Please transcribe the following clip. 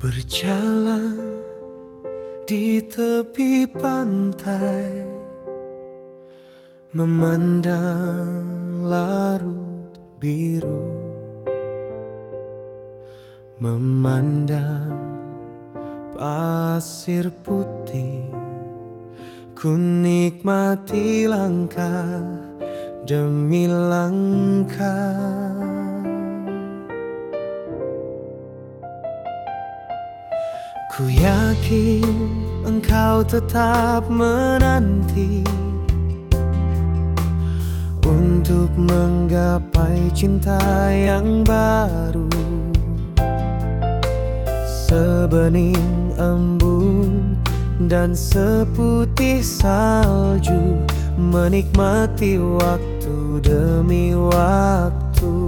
Berjalan di tepi pantai Memandang larut biru Memandang pasir putih Ku nikmati langkah demi langkah Ku yakin engkau tetap menanti Untuk menggapai cinta yang baru. Sebening embun dan seputih salju Menikmati waktu demi waktu